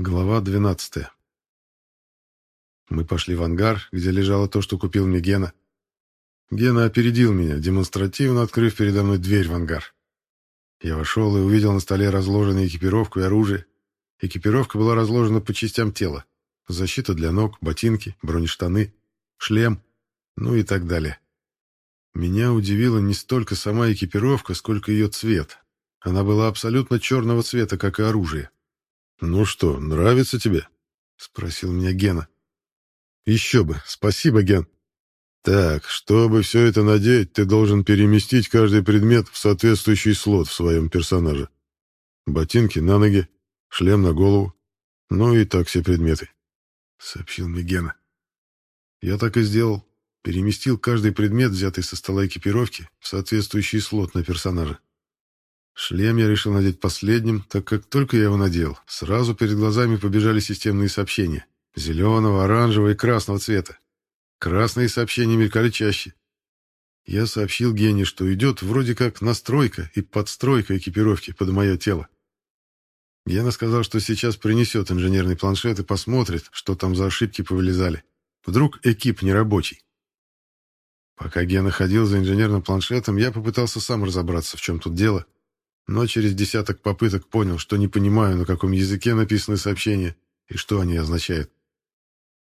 Глава 12. Мы пошли в ангар, где лежало то, что купил мне Гена. Гена опередил меня, демонстративно открыв передо мной дверь в ангар. Я вошел и увидел на столе разложенную экипировку и оружие. Экипировка была разложена по частям тела. Защита для ног, ботинки, бронештаны, шлем, ну и так далее. Меня удивила не столько сама экипировка, сколько ее цвет. Она была абсолютно черного цвета, как и оружие. «Ну что, нравится тебе?» — спросил меня Гена. «Еще бы. Спасибо, Ген». «Так, чтобы все это надеть, ты должен переместить каждый предмет в соответствующий слот в своем персонаже. Ботинки на ноги, шлем на голову, ну и так все предметы», — сообщил мне Гена. Я так и сделал. Переместил каждый предмет, взятый со стола экипировки, в соответствующий слот на персонажа. Шлем я решил надеть последним, так как только я его надел, сразу перед глазами побежали системные сообщения. Зеленого, оранжевого и красного цвета. Красные сообщения мелькали чаще. Я сообщил Гене, что идет вроде как настройка и подстройка экипировки под мое тело. Гена сказал, что сейчас принесет инженерный планшет и посмотрит, что там за ошибки повылезали. Вдруг экип нерабочий. Пока Гена ходил за инженерным планшетом, я попытался сам разобраться, в чем тут дело, но через десяток попыток понял, что не понимаю, на каком языке написаны сообщения и что они означают.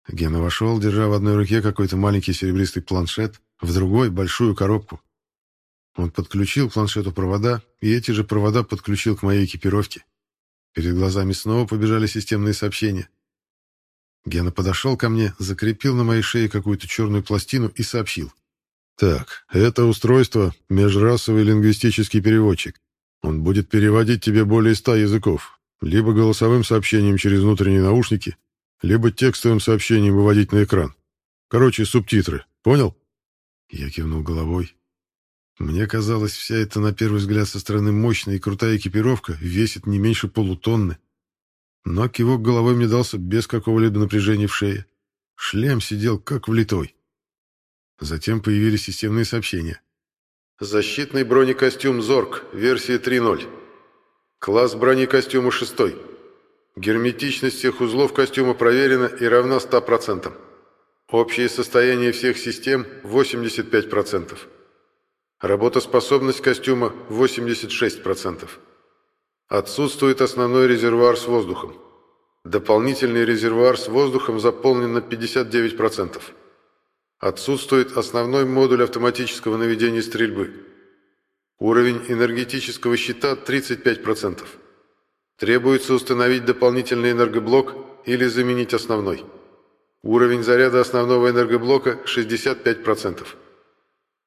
Гена вошел, держа в одной руке какой-то маленький серебристый планшет, в другой — большую коробку. Он подключил к планшету провода, и эти же провода подключил к моей экипировке. Перед глазами снова побежали системные сообщения. Гена подошел ко мне, закрепил на моей шее какую-то черную пластину и сообщил. «Так, это устройство — межрасовый лингвистический переводчик. Он будет переводить тебе более ста языков, либо голосовым сообщением через внутренние наушники, либо текстовым сообщением выводить на экран. Короче, субтитры. Понял? Я кивнул головой. Мне казалось, вся эта, на первый взгляд, со стороны мощная и крутая экипировка весит не меньше полутонны. Но кивок головой мне дался без какого-либо напряжения в шее. Шлем сидел как влитой. Затем появились системные сообщения. Защитный бронекостюм «Зорг», версия 3.0. Класс бронекостюма 6. Герметичность всех узлов костюма проверена и равна 100%. Общее состояние всех систем 85%. Работоспособность костюма 86%. Отсутствует основной резервуар с воздухом. Дополнительный резервуар с воздухом заполнен на 59%. Отсутствует основной модуль автоматического наведения стрельбы. Уровень энергетического щита 35%. Требуется установить дополнительный энергоблок или заменить основной. Уровень заряда основного энергоблока 65%.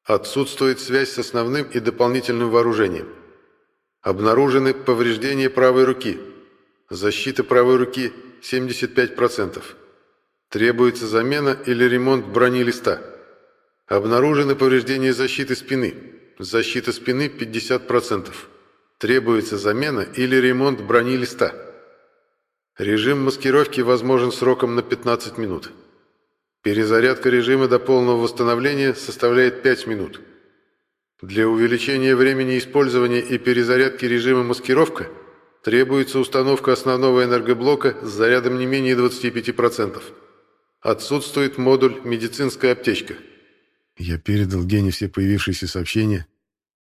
Отсутствует связь с основным и дополнительным вооружением. Обнаружены повреждения правой руки. Защита правой руки 75%. Требуется замена или ремонт брони листа. Обнаружены повреждения защиты спины. Защита спины 50%. Требуется замена или ремонт брони листа. Режим маскировки возможен сроком на 15 минут. Перезарядка режима до полного восстановления составляет 5 минут. Для увеличения времени использования и перезарядки режима маскировка требуется установка основного энергоблока с зарядом не менее 25%. Отсутствует модуль «Медицинская аптечка». Я передал Гене все появившиеся сообщения.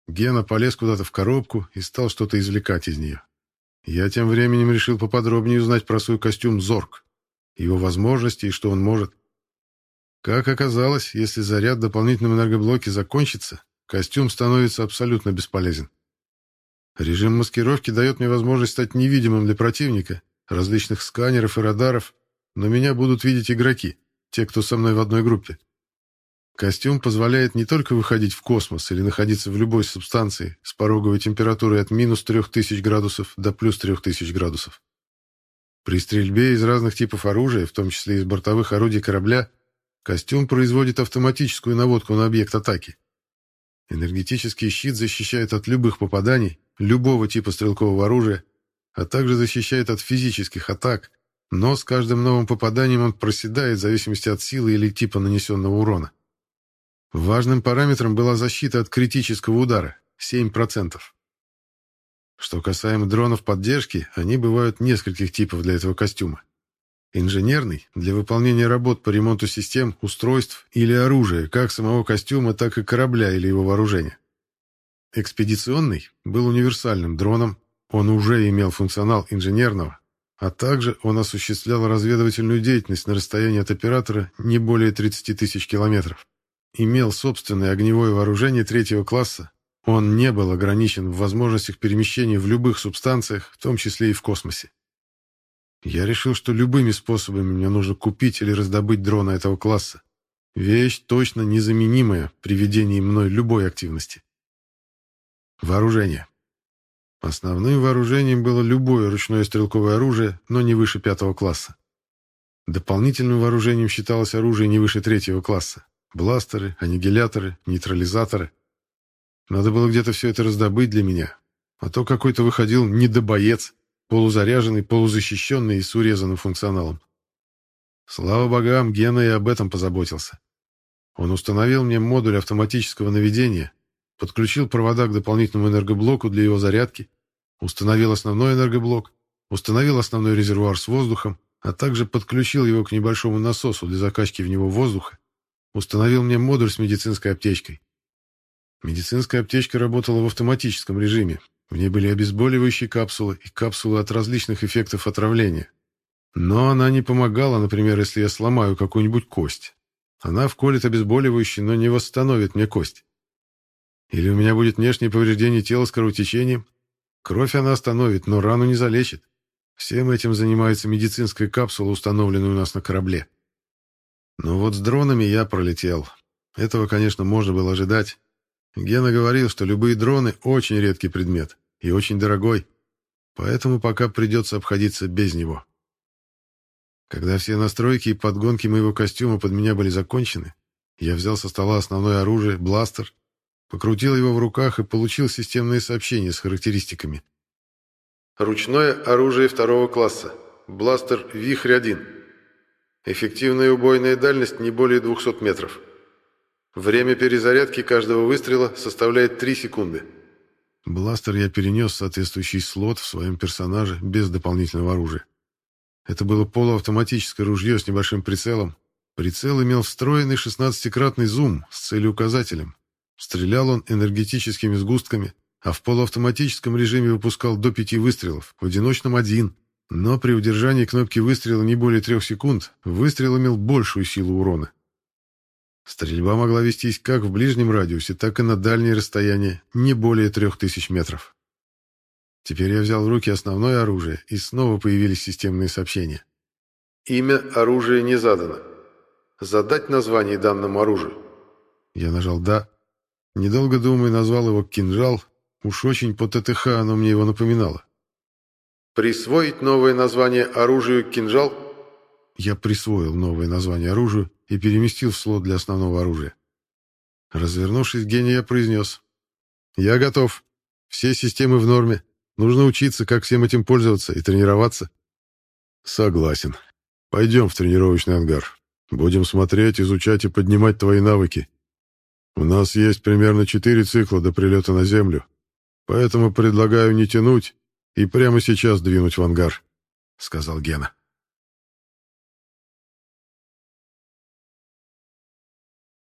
Гена полез куда-то в коробку и стал что-то извлекать из нее. Я тем временем решил поподробнее узнать про свой костюм «Зорг», его возможности и что он может. Как оказалось, если заряд в дополнительном энергоблоке закончится, костюм становится абсолютно бесполезен. Режим маскировки дает мне возможность стать невидимым для противника, различных сканеров и радаров, но меня будут видеть игроки, те, кто со мной в одной группе. Костюм позволяет не только выходить в космос или находиться в любой субстанции с пороговой температурой от минус 3000 градусов до плюс 3000 градусов. При стрельбе из разных типов оружия, в том числе из бортовых орудий корабля, костюм производит автоматическую наводку на объект атаки. Энергетический щит защищает от любых попаданий, любого типа стрелкового оружия, а также защищает от физических атак, но с каждым новым попаданием он проседает в зависимости от силы или типа нанесенного урона. Важным параметром была защита от критического удара – 7%. Что касаемо дронов поддержки, они бывают нескольких типов для этого костюма. Инженерный – для выполнения работ по ремонту систем, устройств или оружия, как самого костюма, так и корабля или его вооружения. Экспедиционный был универсальным дроном, он уже имел функционал инженерного, а также он осуществлял разведывательную деятельность на расстоянии от оператора не более 30 тысяч километров. Имел собственное огневое вооружение третьего класса, он не был ограничен в возможностях перемещения в любых субстанциях, в том числе и в космосе. Я решил, что любыми способами мне нужно купить или раздобыть дрона этого класса. Вещь точно незаменимая при ведении мной любой активности. Вооружение. Основным вооружением было любое ручное стрелковое оружие, но не выше пятого класса. Дополнительным вооружением считалось оружие не выше третьего класса. Бластеры, аннигиляторы, нейтрализаторы. Надо было где-то все это раздобыть для меня. А то какой-то выходил недобоец, полузаряженный, полузащищенный и с урезанным функционалом. Слава богам, Гена и об этом позаботился. Он установил мне модуль автоматического наведения, подключил провода к дополнительному энергоблоку для его зарядки, установил основной энергоблок, установил основной резервуар с воздухом, а также подключил его к небольшому насосу для закачки в него воздуха, установил мне модуль с медицинской аптечкой. Медицинская аптечка работала в автоматическом режиме, в ней были обезболивающие капсулы и капсулы от различных эффектов отравления. Но она не помогала, например, если я сломаю какую-нибудь кость. Она вколет обезболивающий, но не восстановит мне кость. Или у меня будет внешнее повреждение тела с кровотечением. Кровь она остановит, но рану не залечит. Всем этим занимается медицинская капсула, установленная у нас на корабле. Но вот с дронами я пролетел. Этого, конечно, можно было ожидать. Гена говорил, что любые дроны – очень редкий предмет и очень дорогой, поэтому пока придется обходиться без него. Когда все настройки и подгонки моего костюма под меня были закончены, я взял со стола основное оружие, бластер, покрутил его в руках и получил системные сообщения с характеристиками. Ручное оружие второго класса. Бластер «Вихрь-1». Эффективная убойная дальность не более 200 метров. Время перезарядки каждого выстрела составляет 3 секунды. Бластер я перенес в соответствующий слот в своем персонаже без дополнительного оружия. Это было полуавтоматическое ружье с небольшим прицелом. Прицел имел встроенный 16-кратный зум с целеуказателем. Стрелял он энергетическими сгустками, а в полуавтоматическом режиме выпускал до пяти выстрелов, в одиночном один. Но при удержании кнопки выстрела не более трех секунд выстрел имел большую силу урона. Стрельба могла вестись как в ближнем радиусе, так и на дальние расстояния, не более трех тысяч метров. Теперь я взял в руки основное оружие, и снова появились системные сообщения. Имя оружия не задано. Задать название данному оружию. Я нажал «Да». Недолго думая, назвал его «Кинжал». Уж очень по ТТХ оно мне его напоминало. Присвоить новое название оружию «Кинжал» Я присвоил новое название оружию и переместил в слот для основного оружия. Развернувшись Гене, я произнес. «Я готов. Все системы в норме. Нужно учиться, как всем этим пользоваться и тренироваться». «Согласен. Пойдем в тренировочный ангар. Будем смотреть, изучать и поднимать твои навыки. У нас есть примерно четыре цикла до прилета на Землю, поэтому предлагаю не тянуть и прямо сейчас двинуть в ангар», — сказал Гена.